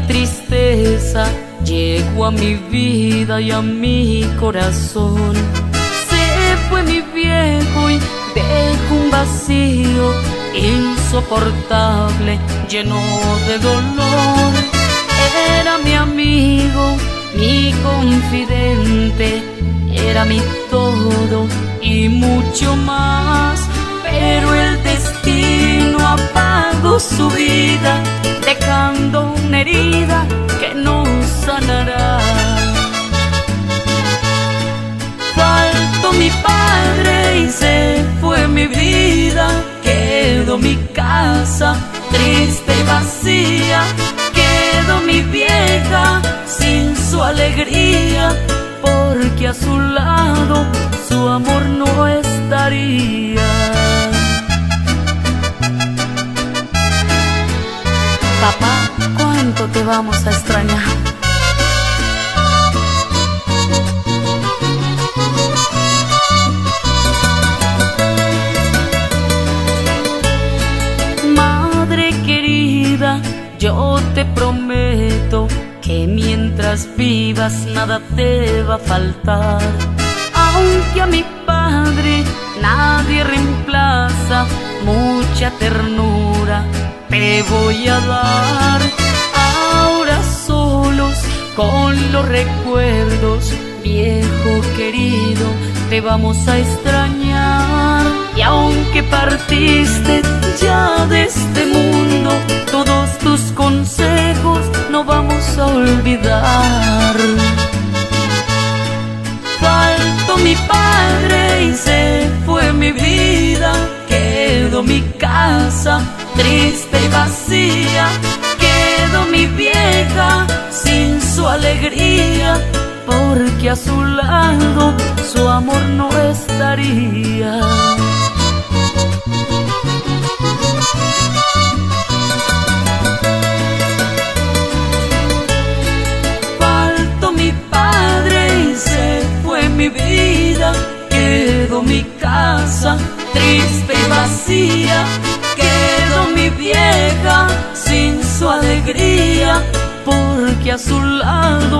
la tristeza llegó a mi vida y a mi corazón. Se fue mi viejo y dejó un vacío insoportable, lleno de dolor. Era mi amigo, mi confidente, era mi todo y mucho más. Pero el destino apagó su vida, que no sanará. Faltó mi padre y se fue mi vida, quedó mi casa triste y vacía, quedó mi vieja sin su alegría, porque a su lado su amor no estaría. Papá, ¿cuánto te vamos a extrañar? Madre querida, yo te prometo que mientras vivas nada te va a faltar. Aunque a mi padre nadie reemplaza, mucha ternura te voy a dar. Con los recuerdos, viejo querido, te vamos a extrañar. Y aunque partiste ya de este mundo, todos tus consejos no vamos a olvidar. Faltó mi padre y se fue mi vida, quedó mi casa triste y vacía, quedó mi vieja sin su alegría, porque a su lado su amor no estaría. Faltó mi padre y se fue mi vida, quedó mi casa triste y vacía, a su lado